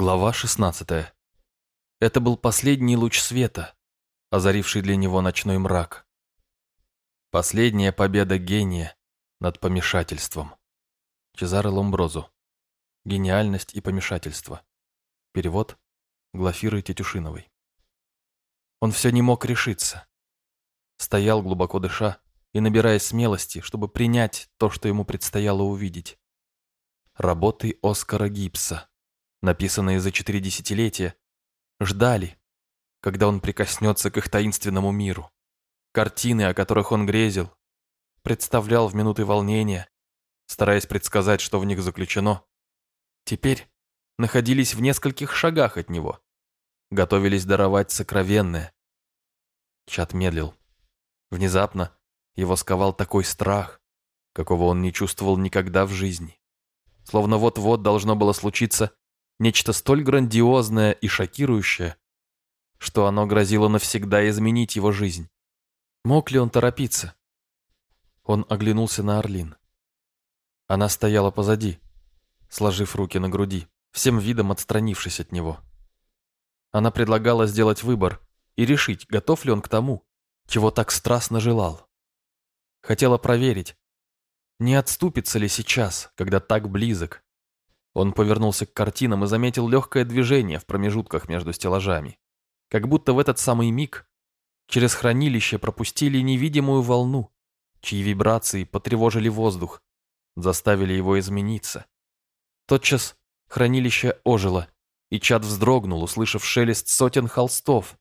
Глава 16. Это был последний луч света, озаривший для него ночной мрак. Последняя победа гения над помешательством. Чезаре Ломброзо. Гениальность и помешательство. Перевод Глафиры Тетюшиновой. Он все не мог решиться. Стоял, глубоко дыша, и набирая смелости, чтобы принять то, что ему предстояло увидеть. Работы Оскара Гипса написанные за четыре десятилетия, ждали, когда он прикоснется к их таинственному миру. Картины, о которых он грезил, представлял в минуты волнения, стараясь предсказать, что в них заключено, теперь находились в нескольких шагах от него, готовились даровать сокровенное. Чат медлил. Внезапно его сковал такой страх, какого он не чувствовал никогда в жизни. Словно вот-вот должно было случиться нечто столь грандиозное и шокирующее, что оно грозило навсегда изменить его жизнь. Мог ли он торопиться? Он оглянулся на Орлин. Она стояла позади, сложив руки на груди, всем видом отстранившись от него. Она предлагала сделать выбор и решить, готов ли он к тому, чего так страстно желал. Хотела проверить, не отступится ли сейчас, когда так близок, он повернулся к картинам и заметил легкое движение в промежутках между стеллажами. Как будто в этот самый миг через хранилище пропустили невидимую волну, чьи вибрации потревожили воздух, заставили его измениться. Тотчас хранилище ожило, и чад вздрогнул, услышав шелест сотен холстов,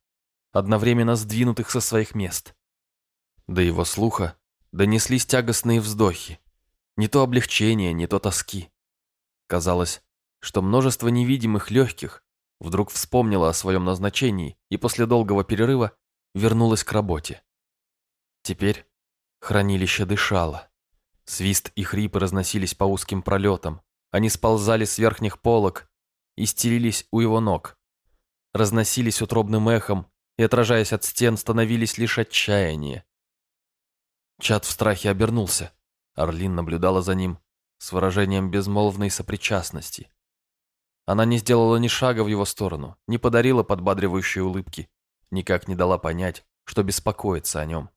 одновременно сдвинутых со своих мест. До его слуха донеслись тягостные вздохи. Не то облегчение, не то тоски. Казалось, что множество невидимых легких вдруг вспомнило о своем назначении и после долгого перерыва вернулось к работе. Теперь хранилище дышало. Свист и хрипы разносились по узким пролетам. Они сползали с верхних полок и стелились у его ног. Разносились утробным эхом и, отражаясь от стен, становились лишь отчаяние. Чат в страхе обернулся. Орлин наблюдала за ним, с выражением безмолвной сопричастности. Она не сделала ни шага в его сторону, не подарила подбадривающей улыбки, никак не дала понять, что беспокоится о нем.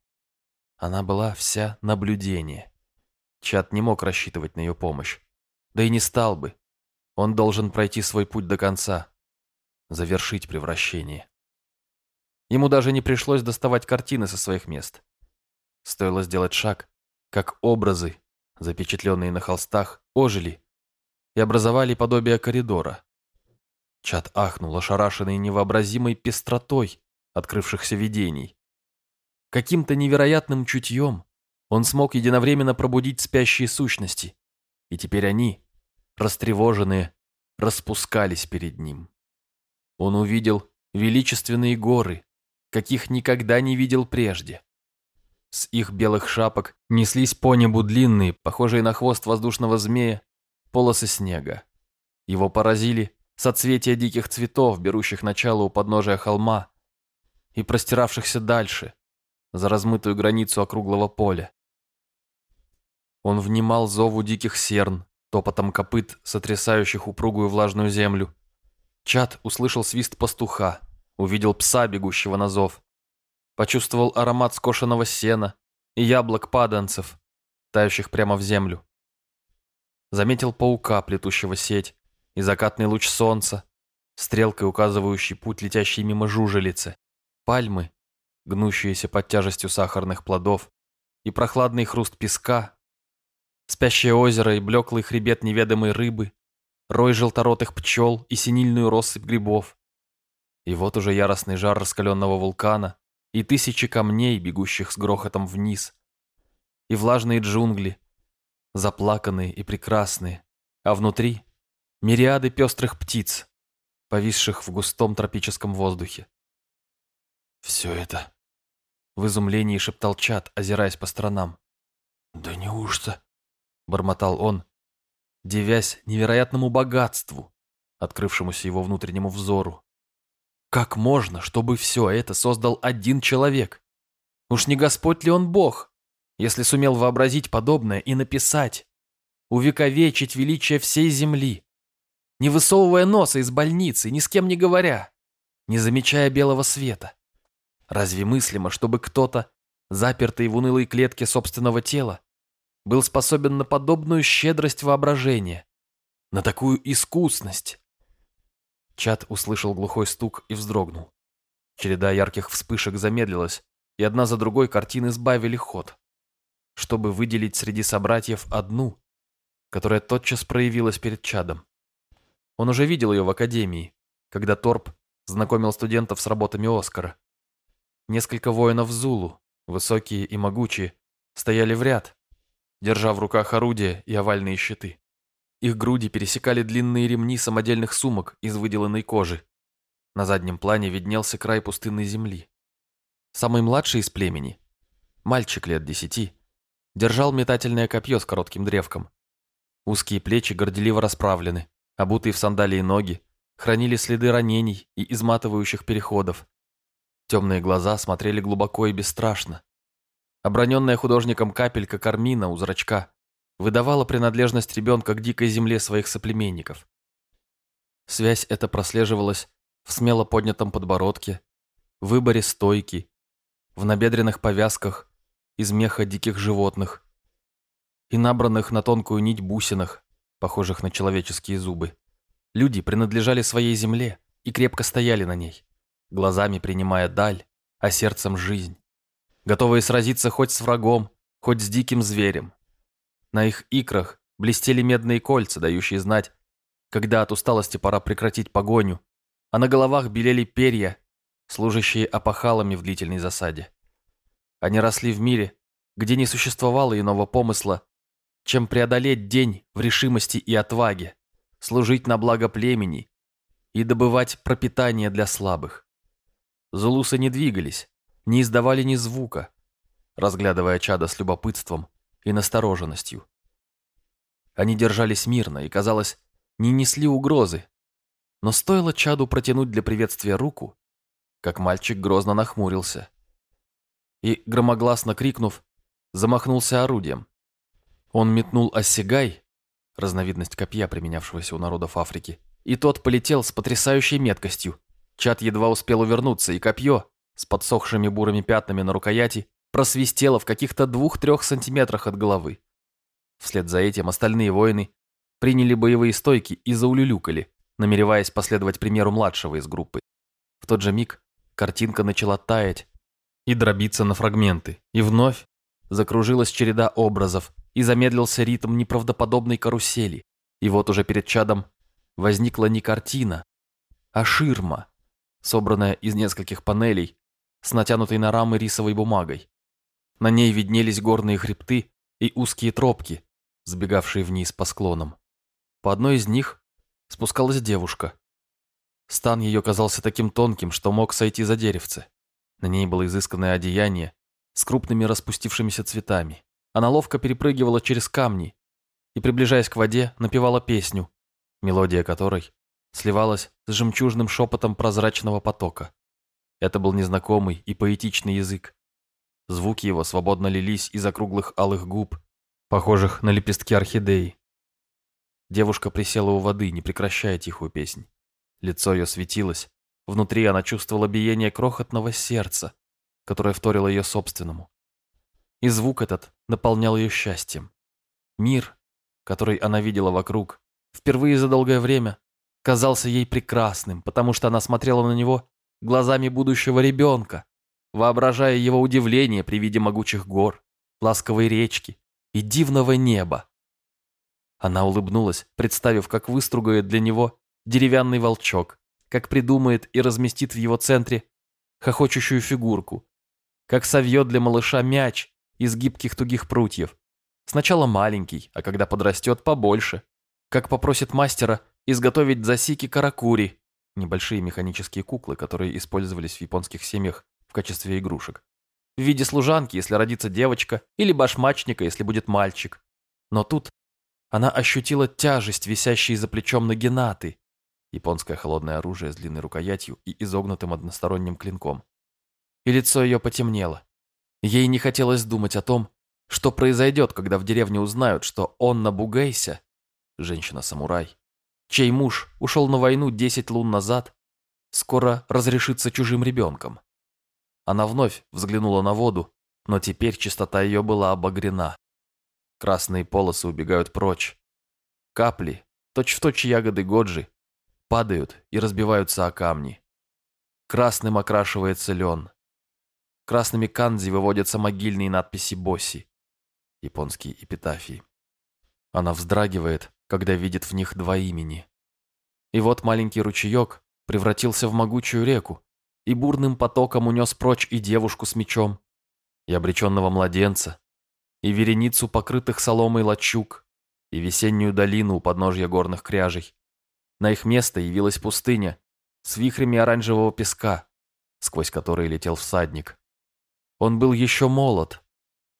Она была вся наблюдение. Чат не мог рассчитывать на ее помощь. Да и не стал бы. Он должен пройти свой путь до конца, завершить превращение. Ему даже не пришлось доставать картины со своих мест. Стоило сделать шаг, как образы запечатленные на холстах, ожили и образовали подобие коридора. Чат ахнул, ошарашенный невообразимой пестротой открывшихся видений. Каким-то невероятным чутьем он смог единовременно пробудить спящие сущности, и теперь они, растревоженные, распускались перед ним. Он увидел величественные горы, каких никогда не видел прежде. С их белых шапок неслись по небу длинные, похожие на хвост воздушного змея, полосы снега. Его поразили соцветия диких цветов, берущих начало у подножия холма и простиравшихся дальше, за размытую границу округлого поля. Он внимал зову диких серн, топотом копыт, сотрясающих упругую влажную землю. Чат услышал свист пастуха, увидел пса, бегущего на зов почувствовал аромат скошенного сена и яблок паданцев, тающих прямо в землю. Заметил паука, плетущего сеть, и закатный луч солнца, стрелкой указывающий путь, летящий мимо жужелицы, пальмы, гнущиеся под тяжестью сахарных плодов, и прохладный хруст песка, спящее озеро и блеклый хребет неведомой рыбы, рой желторотых пчел и синильную россыпь грибов. И вот уже яростный жар раскаленного вулкана, и тысячи камней, бегущих с грохотом вниз, и влажные джунгли, заплаканные и прекрасные, а внутри мириады пестрых птиц, повисших в густом тропическом воздухе. «Все это...» — в изумлении шептал Чат, озираясь по сторонам. «Да неужто?» — бормотал он, девясь невероятному богатству, открывшемуся его внутреннему взору. Как можно, чтобы все это создал один человек? Уж не Господь ли он Бог, если сумел вообразить подобное и написать, увековечить величие всей земли? не высовывая носа из больницы, ни с кем не говоря, не замечая белого света. Разве мыслимо, чтобы кто-то, запертый в унылой клетке собственного тела, был способен на подобную щедрость воображения, на такую искусность? Чат услышал глухой стук и вздрогнул. Череда ярких вспышек замедлилась, и одна за другой картины сбавили ход, чтобы выделить среди собратьев одну, которая тотчас проявилась перед чадом. Он уже видел ее в академии, когда Торп знакомил студентов с работами Оскара. Несколько воинов Зулу, высокие и могучие, стояли в ряд, держа в руках орудия и овальные щиты. Их груди пересекали длинные ремни самодельных сумок из выделанной кожи. На заднем плане виднелся край пустынной земли. Самый младший из племени, мальчик лет десяти, держал метательное копье с коротким древком. Узкие плечи горделиво расправлены, обутые в сандалии ноги, хранили следы ранений и изматывающих переходов. Темные глаза смотрели глубоко и бесстрашно. Оброненная художником капелька кармина у зрачка выдавала принадлежность ребенка к дикой земле своих соплеменников. Связь эта прослеживалась в смело поднятом подбородке, выборе стойки, в набедренных повязках из меха диких животных и набранных на тонкую нить бусинах, похожих на человеческие зубы. Люди принадлежали своей земле и крепко стояли на ней, глазами принимая даль, а сердцем жизнь, готовые сразиться хоть с врагом, хоть с диким зверем. На их икрах блестели медные кольца, дающие знать, когда от усталости пора прекратить погоню, а на головах белели перья, служащие опахалами в длительной засаде. Они росли в мире, где не существовало иного помысла, чем преодолеть день в решимости и отваге, служить на благо племени и добывать пропитание для слабых. Зулусы не двигались, не издавали ни звука, разглядывая чада с любопытством и настороженностью. Они держались мирно и, казалось, не несли угрозы, но стоило чаду протянуть для приветствия руку, как мальчик грозно нахмурился и, громогласно крикнув, замахнулся орудием. Он метнул осягай, разновидность копья, применявшегося у народов Африки, и тот полетел с потрясающей меткостью. Чат едва успел увернуться, и копье с подсохшими бурыми пятнами на рукояти просвистело в каких-то двух-трех сантиметрах от головы. Вслед за этим остальные воины приняли боевые стойки и заулюлюкали, намереваясь последовать примеру младшего из группы. В тот же миг картинка начала таять и дробиться на фрагменты, и вновь закружилась череда образов, и замедлился ритм неправдоподобной карусели. И вот уже перед чадом возникла не картина, а ширма, собранная из нескольких панелей с натянутой на рамы рисовой бумагой. На ней виднелись горные хребты и узкие тропки, сбегавшие вниз по склонам. По одной из них спускалась девушка. Стан ее казался таким тонким, что мог сойти за деревце. На ней было изысканное одеяние с крупными распустившимися цветами. Она ловко перепрыгивала через камни и, приближаясь к воде, напевала песню, мелодия которой сливалась с жемчужным шепотом прозрачного потока. Это был незнакомый и поэтичный язык. Звуки его свободно лились из округлых алых губ, похожих на лепестки орхидеи. Девушка присела у воды, не прекращая тихую песнь. Лицо ее светилось, внутри она чувствовала биение крохотного сердца, которое вторило ее собственному и звук этот наполнял ее счастьем. Мир, который она видела вокруг, впервые за долгое время казался ей прекрасным, потому что она смотрела на него глазами будущего ребенка, воображая его удивление при виде могучих гор, ласковой речки и дивного неба. Она улыбнулась, представив, как выстругает для него деревянный волчок, как придумает и разместит в его центре хохочущую фигурку, как совьет для малыша мяч из гибких тугих прутьев. Сначала маленький, а когда подрастет, побольше. Как попросит мастера изготовить засики каракури, небольшие механические куклы, которые использовались в японских семьях в качестве игрушек. В виде служанки, если родится девочка, или башмачника, если будет мальчик. Но тут она ощутила тяжесть, висящей за плечом нагинаты, японское холодное оружие с длинной рукоятью и изогнутым односторонним клинком. И лицо ее потемнело. Ей не хотелось думать о том, что произойдет, когда в деревне узнают, что он на Бугейсе, женщина-самурай, чей муж ушел на войну 10 лун назад, скоро разрешится чужим ребенком. Она вновь взглянула на воду, но теперь чистота ее была обогрена. Красные полосы убегают прочь. Капли, точь-в-точь ягоды Годжи, падают и разбиваются о камни. Красным окрашивается лен. Красными канзи выводятся могильные надписи Босси, японские эпитафии. Она вздрагивает, когда видит в них два имени. И вот маленький ручеек превратился в могучую реку и бурным потоком унес прочь и девушку с мечом, и обреченного младенца, и вереницу покрытых соломой лачуг, и весеннюю долину у подножья горных кряжей. На их место явилась пустыня с вихрями оранжевого песка, сквозь который летел всадник. Он был еще молод,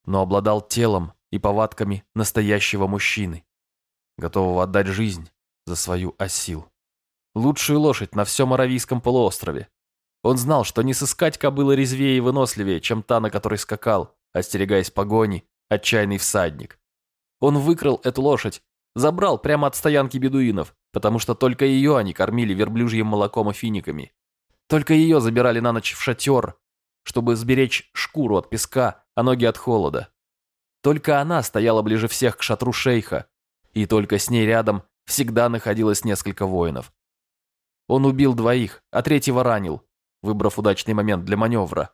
но обладал телом и повадками настоящего мужчины, готового отдать жизнь за свою осил. Лучшую лошадь на всем Аравийском полуострове. Он знал, что не сыскать кобылы резвее и выносливее, чем та, на которой скакал, остерегаясь погони, отчаянный всадник. Он выкрал эту лошадь, забрал прямо от стоянки бедуинов, потому что только ее они кормили верблюжьим молоком и финиками. Только ее забирали на ночь в шатер, чтобы сберечь шкуру от песка, а ноги от холода. Только она стояла ближе всех к шатру шейха, и только с ней рядом всегда находилось несколько воинов. Он убил двоих, а третьего ранил, выбрав удачный момент для маневра.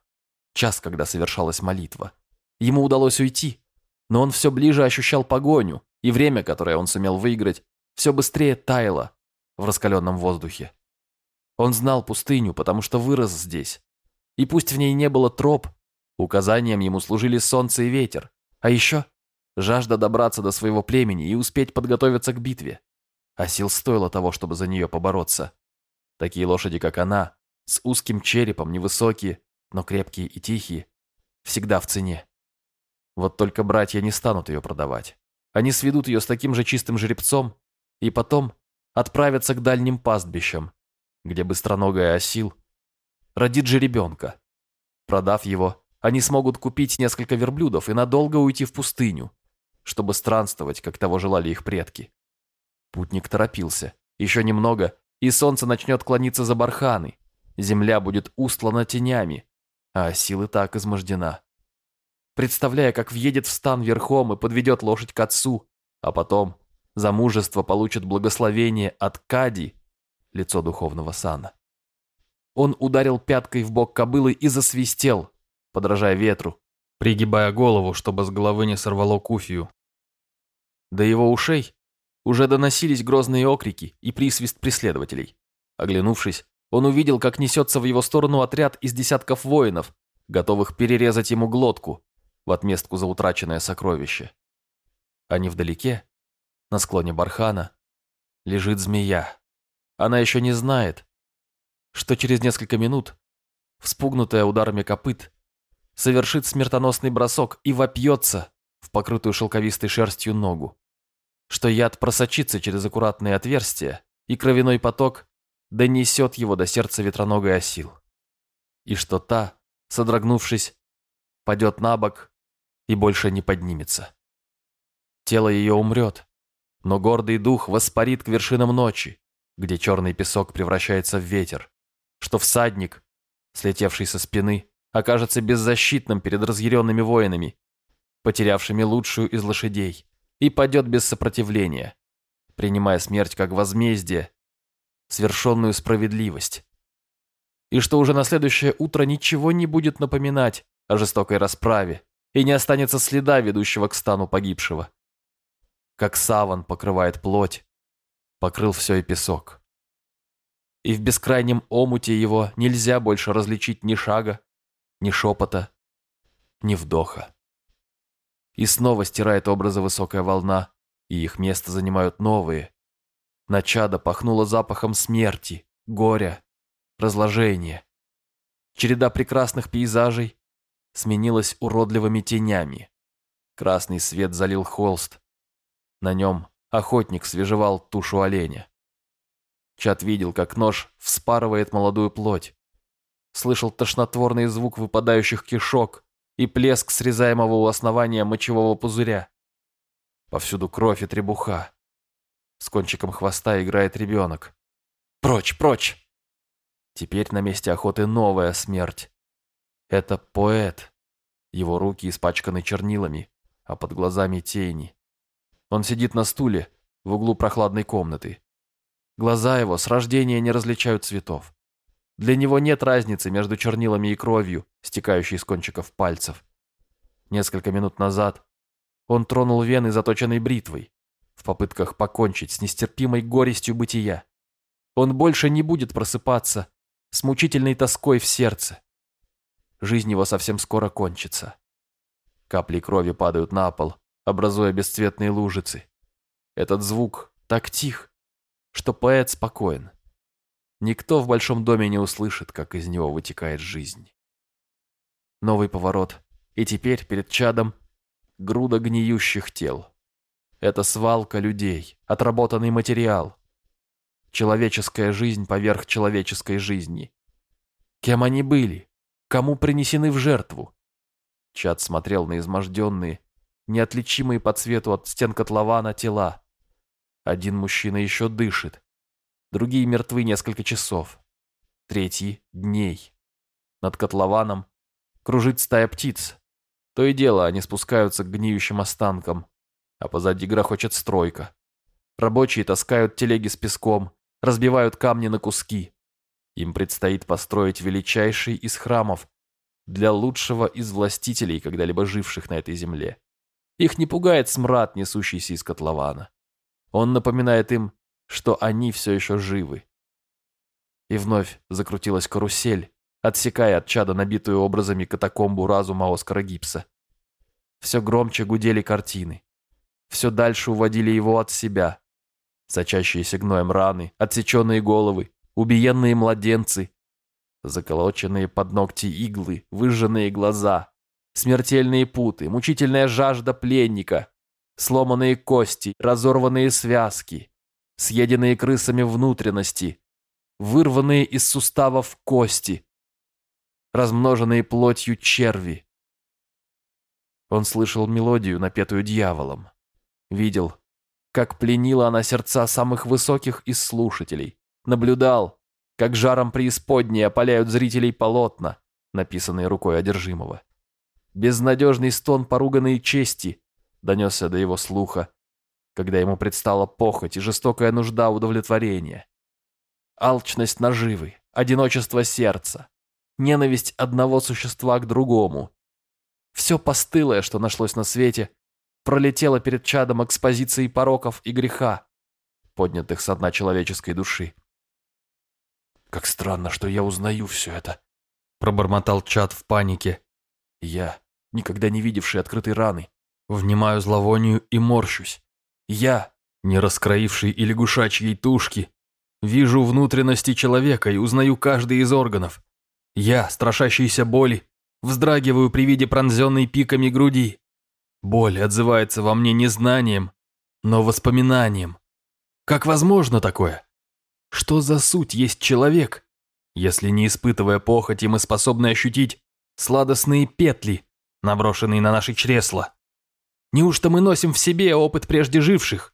Час, когда совершалась молитва. Ему удалось уйти, но он все ближе ощущал погоню, и время, которое он сумел выиграть, все быстрее таяло в раскаленном воздухе. Он знал пустыню, потому что вырос здесь. И пусть в ней не было троп, указанием ему служили солнце и ветер, а еще жажда добраться до своего племени и успеть подготовиться к битве. А сил стоило того, чтобы за нее побороться. Такие лошади, как она, с узким черепом, невысокие, но крепкие и тихие, всегда в цене. Вот только братья не станут ее продавать. Они сведут ее с таким же чистым жеребцом и потом отправятся к дальним пастбищам, где быстроногая осил родит же ребенка. Продав его, они смогут купить несколько верблюдов и надолго уйти в пустыню, чтобы странствовать, как того желали их предки. Путник торопился. Еще немного, и солнце начнет клониться за барханы. Земля будет устлана тенями, а силы так измождена представляя, как въедет в стан верхом и подведет лошадь к отцу, а потом за мужество получит благословение от Кади, лицо духовного сана. Он ударил пяткой в бок кобылы и засвистел, подражая ветру, пригибая голову, чтобы с головы не сорвало куфию. До его ушей уже доносились грозные окрики и присвист преследователей. Оглянувшись, он увидел, как несется в его сторону отряд из десятков воинов, готовых перерезать ему глотку, в отместку за утраченное сокровище. А невдалеке, на склоне бархана, лежит змея. Она еще не знает, что через несколько минут, вспугнутая ударами копыт, совершит смертоносный бросок и вопьется в покрытую шелковистой шерстью ногу, что яд просочится через аккуратные отверстия, и кровяной поток донесет его до сердца ветроногой осил, и что та, содрогнувшись, падет на бок и больше не поднимется. Тело ее умрет, но гордый дух воспарит к вершинам ночи, где черный песок превращается в ветер, что всадник, слетевший со спины, окажется беззащитным перед разъяренными воинами, потерявшими лучшую из лошадей, и падет без сопротивления, принимая смерть как возмездие, свершенную справедливость. И что уже на следующее утро ничего не будет напоминать о жестокой расправе, и не останется следа, ведущего к стану погибшего. Как саван покрывает плоть, покрыл все и песок. И в бескрайнем омуте его нельзя больше различить ни шага, ни шепота, ни вдоха. И снова стирает образы высокая волна, и их место занимают новые. Начада пахнуло запахом смерти, горя, разложения. Череда прекрасных пейзажей сменилась уродливыми тенями. Красный свет залил холст. На нем охотник свежевал тушу оленя. Чат видел, как нож вспарывает молодую плоть. Слышал тошнотворный звук выпадающих кишок и плеск срезаемого у основания мочевого пузыря. Повсюду кровь и требуха. С кончиком хвоста играет ребенок. Прочь, прочь! Теперь на месте охоты новая смерть. Это поэт. Его руки испачканы чернилами, а под глазами тени. Он сидит на стуле в углу прохладной комнаты. Глаза его с рождения не различают цветов. Для него нет разницы между чернилами и кровью, стекающей из кончиков пальцев. Несколько минут назад он тронул вены заточенной бритвой в попытках покончить с нестерпимой горестью бытия. Он больше не будет просыпаться с мучительной тоской в сердце. Жизнь его совсем скоро кончится. Капли крови падают на пол, образуя бесцветные лужицы. Этот звук так тих, что поэт спокоен. Никто в большом доме не услышит, как из него вытекает жизнь. Новый поворот, и теперь перед чадом груда гниющих тел. Это свалка людей, отработанный материал. Человеческая жизнь поверх человеческой жизни. Кем они были? Кому принесены в жертву? Чад смотрел на изможденные, неотличимые по цвету от стен котлована тела. Один мужчина еще дышит, другие мертвы несколько часов, третий — дней. Над котлованом кружит стая птиц. То и дело они спускаются к гниющим останкам, а позади грохочет стройка. Рабочие таскают телеги с песком, разбивают камни на куски. Им предстоит построить величайший из храмов для лучшего из властителей, когда-либо живших на этой земле. Их не пугает смрад, несущийся из котлована. Он напоминает им, что они все еще живы. И вновь закрутилась карусель, отсекая от чада набитую образами катакомбу разума Оскара Гипса. Все громче гудели картины. Все дальше уводили его от себя. Сочащиеся гноем раны, отсеченные головы, убиенные младенцы, заколоченные под ногти иглы, выжженные глаза, смертельные путы, мучительная жажда пленника, сломанные кости, разорванные связки, съеденные крысами внутренности, вырванные из суставов кости, размноженные плотью черви. Он слышал мелодию, напетую дьяволом. Видел, как пленила она сердца самых высоких из слушателей. Наблюдал, как жаром преисподней опаляют зрителей полотна, написанные рукой одержимого. Безнадежный стон поруганной чести донесся до его слуха, когда ему предстала похоть и жестокая нужда удовлетворения. Алчность наживы, одиночество сердца, ненависть одного существа к другому. Все постылое, что нашлось на свете, пролетело перед чадом экспозиции пороков и греха, поднятых со дна человеческой души. «Как странно, что я узнаю все это», — пробормотал чад в панике. «Я, никогда не видевший открытой раны, внимаю зловонию и морщусь. Я, не раскроивший и лягушачьей тушки, вижу внутренности человека и узнаю каждый из органов. Я, страшащийся боли, вздрагиваю при виде пронзенной пиками груди. Боль отзывается во мне не знанием, но воспоминанием. Как возможно такое? Что за суть есть человек, если не испытывая похоти мы способны ощутить сладостные петли, наброшенные на наши чресла? Неужто мы носим в себе опыт прежде живших?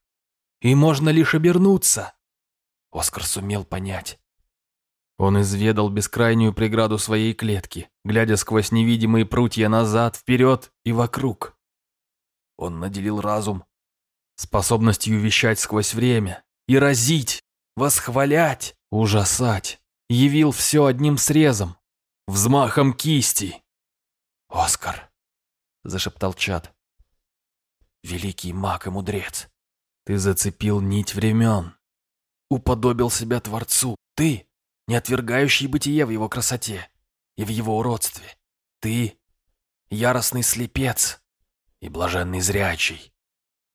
И можно лишь обернуться. Оскар сумел понять. Он изведал бескрайнюю преграду своей клетки, глядя сквозь невидимые прутья назад, вперед и вокруг. Он наделил разум способностью вещать сквозь время и разить, восхвалять, ужасать. Явил все одним срезом, взмахом кисти. «Оскар», — зашептал Чад, великий маг и мудрец. Ты зацепил нить времен, уподобил себя Творцу. Ты, не отвергающий бытие в его красоте и в его уродстве. Ты, яростный слепец и блаженный зрячий.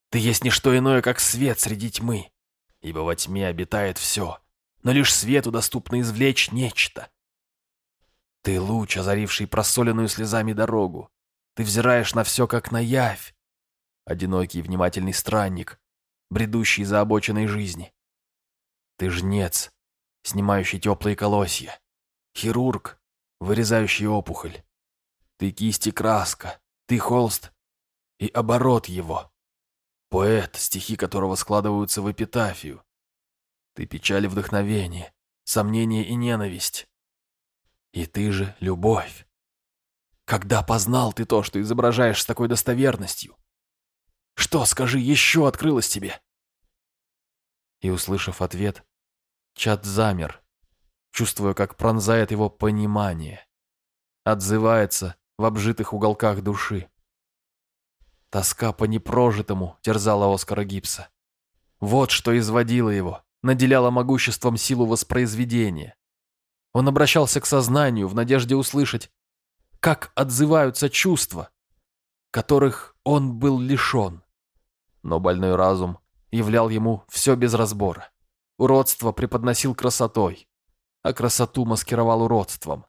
Ты есть не что иное, как свет среди тьмы, ибо во тьме обитает все, но лишь свету доступно извлечь нечто. Ты луч, озаривший просоленную слезами дорогу. Ты взираешь на все, как на явь, одинокий внимательный странник, бредущий за обочиной жизни. Ты жнец, снимающий теплые колосья, хирург, вырезающий опухоль. Ты кисть и краска, ты холст и оборот его. Поэт, стихи которого складываются в эпитафию. Ты печаль и вдохновение, сомнение и ненависть. И ты же любовь. Когда познал ты то, что изображаешь с такой достоверностью? Что, скажи, еще открылось тебе?» И, услышав ответ, Чат замер, чувствуя, как пронзает его понимание. Отзывается в обжитых уголках души. Тоска по непрожитому терзала Оскара Гипса. Вот что изводило его, наделяло могуществом силу воспроизведения. Он обращался к сознанию в надежде услышать, как отзываются чувства, которых он был лишен. Но больной разум являл ему все без разбора. Уродство преподносил красотой, а красоту маскировал уродством.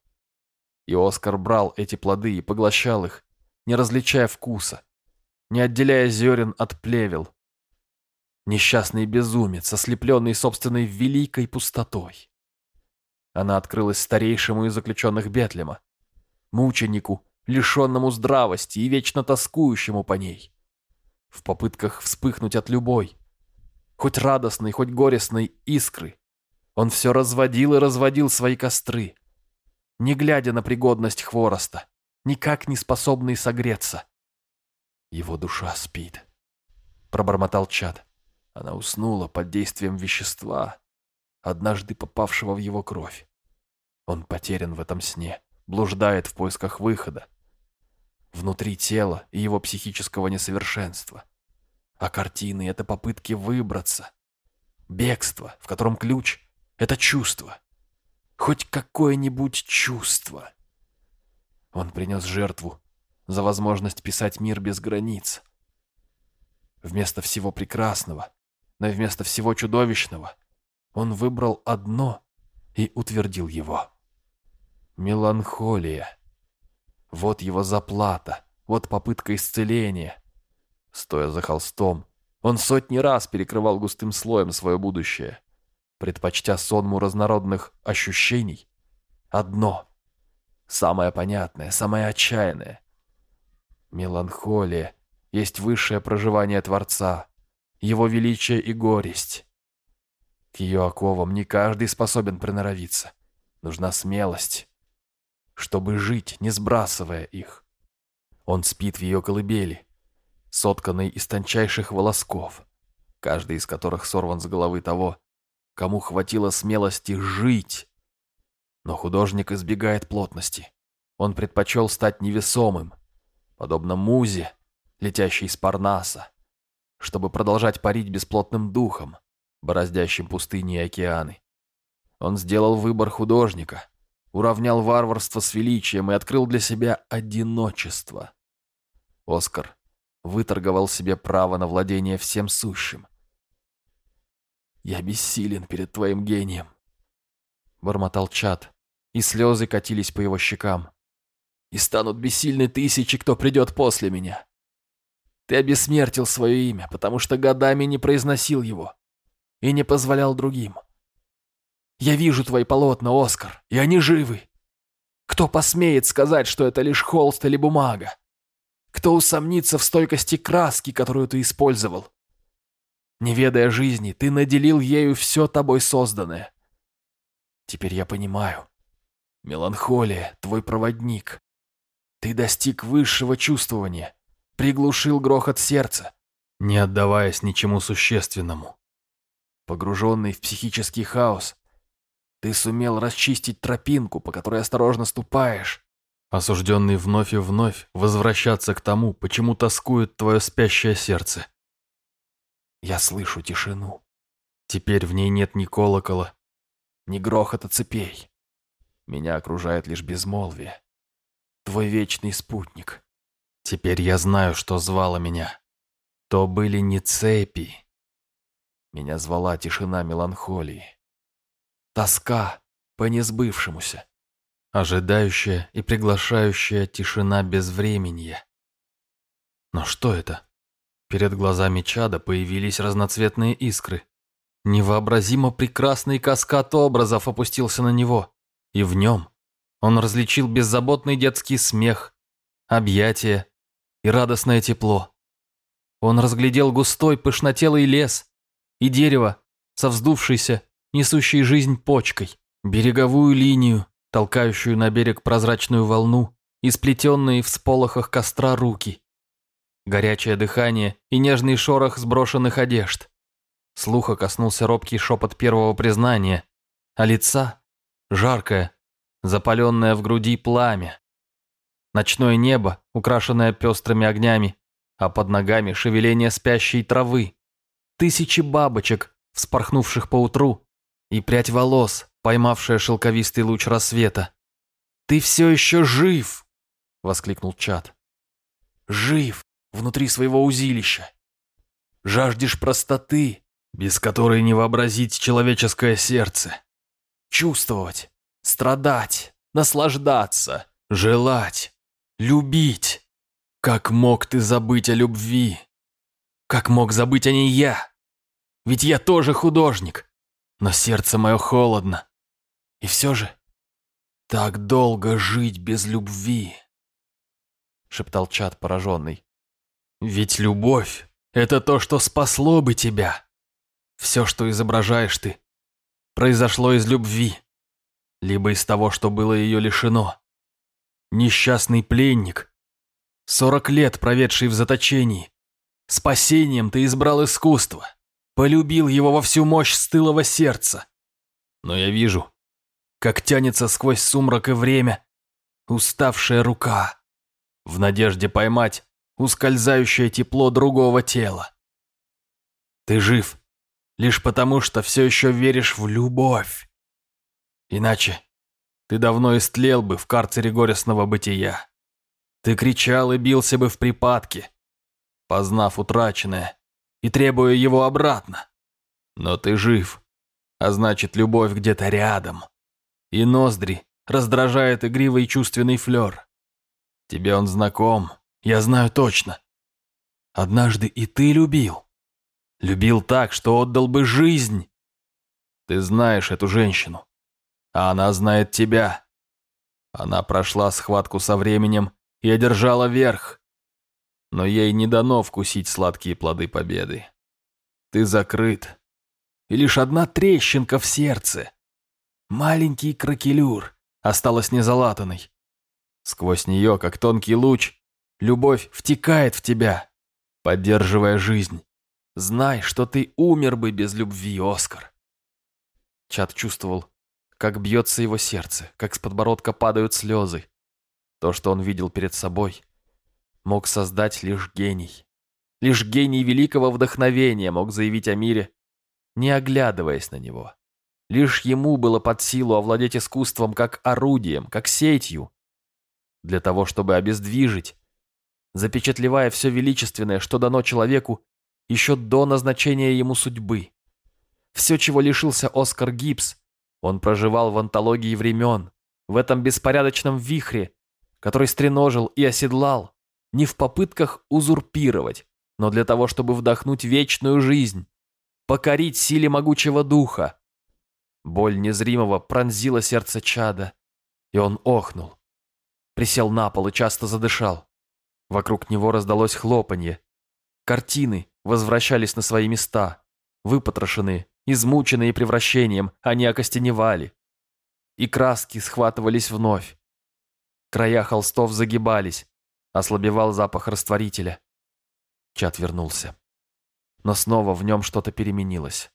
И Оскар брал эти плоды и поглощал их, не различая вкуса, не отделяя зерен от плевел. Несчастный безумец, ослепленный собственной великой пустотой. Она открылась старейшему из заключенных Бетлема, мученику, лишенному здравости и вечно тоскующему по ней. В попытках вспыхнуть от любой, хоть радостной, хоть горестной искры, он все разводил и разводил свои костры, не глядя на пригодность хвороста, никак не способный согреться. Его душа спит, пробормотал Чад. Она уснула под действием вещества, однажды попавшего в его кровь. Он потерян в этом сне блуждает в поисках выхода. Внутри тела и его психического несовершенства. А картины — это попытки выбраться. Бегство, в котором ключ — это чувство. Хоть какое-нибудь чувство. Он принес жертву за возможность писать мир без границ. Вместо всего прекрасного, но вместо всего чудовищного, он выбрал одно и утвердил его. Меланхолия. Вот его заплата, вот попытка исцеления. Стоя за холстом, он сотни раз перекрывал густым слоем свое будущее, предпочтя сонму разнородных ощущений. Одно, самое понятное, самое отчаянное. Меланхолия есть высшее проживание Творца, его величие и горесть. К ее оковам не каждый способен приноровиться. Нужна смелость, чтобы жить, не сбрасывая их. Он спит в ее колыбели, сотканной из тончайших волосков, каждый из которых сорван с головы того, кому хватило смелости жить. Но художник избегает плотности. Он предпочел стать невесомым, подобно музе, летящей из Парнаса, чтобы продолжать парить бесплотным духом, бороздящим пустыни и океаны. Он сделал выбор художника, уравнял варварство с величием и открыл для себя одиночество. Оскар выторговал себе право на владение всем сущим. «Я бессилен перед твоим гением», — бормотал Чат, и слезы катились по его щекам. «И станут бессильны тысячи, кто придет после меня. Ты обессмертил свое имя, потому что годами не произносил его и не позволял другим. Я вижу твои полотна, Оскар, и они живы. Кто посмеет сказать, что это лишь холст или бумага? Кто усомнится в стойкости краски, которую ты использовал? Не ведая жизни, ты наделил ею все тобой созданное. Теперь я понимаю. Меланхолия — твой проводник. Ты достиг высшего чувствования, приглушил грохот сердца, не отдаваясь ничему существенному. Погруженный в психический хаос, ты сумел расчистить тропинку, по которой осторожно ступаешь. Осужденный вновь и вновь возвращаться к тому, почему тоскует твое спящее сердце. Я слышу тишину. Теперь в ней нет ни колокола, ни грохота цепей. Меня окружает лишь безмолвие. Твой вечный спутник. Теперь я знаю, что звало меня. То были не цепи. Меня звала тишина меланхолии. Тоска по несбывшемуся. Ожидающая и приглашающая тишина безвременья. Но что это? Перед глазами чада появились разноцветные искры. Невообразимо прекрасный каскад образов опустился на него, и в нем он различил беззаботный детский смех, объятия и радостное тепло. Он разглядел густой, пышнотелый лес и дерево со вздувшейся, несущей жизнь почкой, береговую линию, толкающую на берег прозрачную волну и сплетенные в сполохах костра руки. Горячее дыхание и нежный шорох сброшенных одежд. Слуха коснулся робкий шепот первого признания, а лица – жаркое, запаленное в груди пламя. Ночное небо, украшенное пестрыми огнями, а под ногами шевеление спящей травы. Тысячи бабочек, вспорхнувших поутру, и прядь волос, поймавшая шелковистый луч рассвета. «Ты все еще жив!» — воскликнул Чад. «Жив внутри своего узилища. Жаждешь простоты, без которой не вообразить человеческое сердце. Чувствовать, страдать, наслаждаться, желать, любить. Как мог ты забыть о любви? Как мог забыть о ней я? Ведь я тоже художник, но сердце мое холодно. И все же, так долго жить без любви, шептал Чат пораженный. Ведь любовь — это то, что спасло бы тебя. Все, что изображаешь ты, произошло из любви, либо из того, что было ее лишено. Несчастный пленник, сорок лет проведший в заточении, спасением ты избрал искусство, полюбил его во всю мощь стылого сердца. Но я вижу, как тянется сквозь сумрак и время уставшая рука, в надежде поймать ускользающее тепло другого тела. Ты жив лишь потому, что все еще веришь в любовь. Иначе ты давно истлел бы в карцере горестного бытия. Ты кричал и бился бы в припадке, познав утраченное и требуя его обратно. Но ты жив, а значит, любовь где-то рядом. И ноздри раздражает игривый чувственный флер. Тебе он знаком, я знаю точно. Однажды и ты любил. Любил так, что отдал бы жизнь. Ты знаешь эту женщину, а она знает тебя. Она прошла схватку со временем и одержала верх. Но ей не дано вкусить сладкие плоды победы. Ты закрыт. И лишь одна трещинка в сердце. Маленький кракелюр осталась незалатанной. Сквозь нее, как тонкий луч, любовь втекает в тебя, поддерживая жизнь. Знай, что ты умер бы без любви, Оскар. Чат чувствовал, как бьется его сердце, как с подбородка падают слезы. То, что он видел перед собой, мог создать лишь гений. Лишь гений великого вдохновения мог заявить о мире, не оглядываясь на него. Лишь ему было под силу овладеть искусством как орудием, как сетью, для того, чтобы обездвижить, запечатлевая все величественное, что дано человеку еще до назначения ему судьбы. Все, чего лишился Оскар Гибс, он проживал в антологии времен, в этом беспорядочном вихре, который стреножил и оседлал, не в попытках узурпировать, но для того, чтобы вдохнуть вечную жизнь, покорить силе могучего духа. Боль незримого пронзила сердце чада, и он охнул. Присел на пол и часто задышал. Вокруг него раздалось хлопанье. Картины возвращались на свои места, выпотрошенные, измученные превращением, они окостеневали. И краски схватывались вновь. Края холстов загибались, ослабевал запах растворителя. Чат вернулся. Но снова в нем что-то переменилось.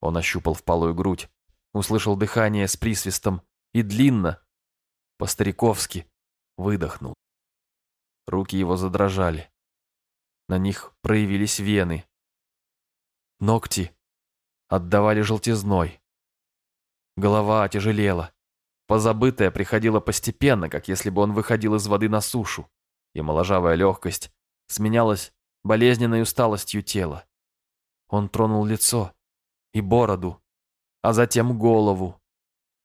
Он ощупал впалую грудь, услышал дыхание с присвистом и длинно, по-стариковски, выдохнул. Руки его задрожали. На них проявились вены. Ногти отдавали желтизной. Голова отяжелела. Позабытое приходило постепенно, как если бы он выходил из воды на сушу, и моложавая легкость сменялась болезненной усталостью тела. Он тронул лицо и бороду, а затем голову.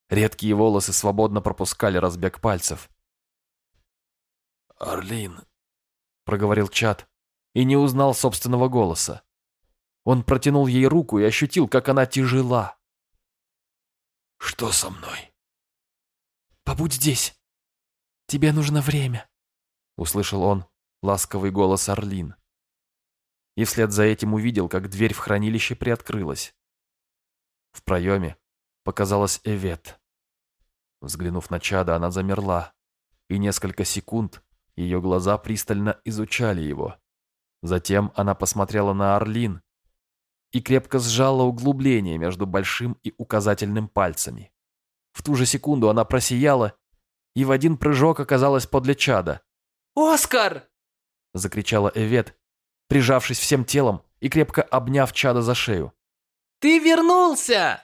Редкие волосы свободно пропускали разбег пальцев. «Орлин», — проговорил Чат, и не узнал собственного голоса. Он протянул ей руку и ощутил, как она тяжела. «Что со мной?» «Побудь здесь. Тебе нужно время», — услышал он ласковый голос Орлин. и вслед за этим увидел, как дверь в хранилище приоткрылась. В проеме показалась Эвет. Взглянув на чада, она замерла, и несколько секунд ее глаза пристально изучали его. Затем она посмотрела на Орлин и крепко сжала углубление между большим и указательным пальцами. В ту же секунду она просияла и в один прыжок оказалась подле чада. «Оскар!» — закричала Эвет, прижавшись всем телом и крепко обняв чада за шею. «Ты вернулся!»